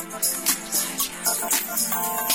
I'm not going to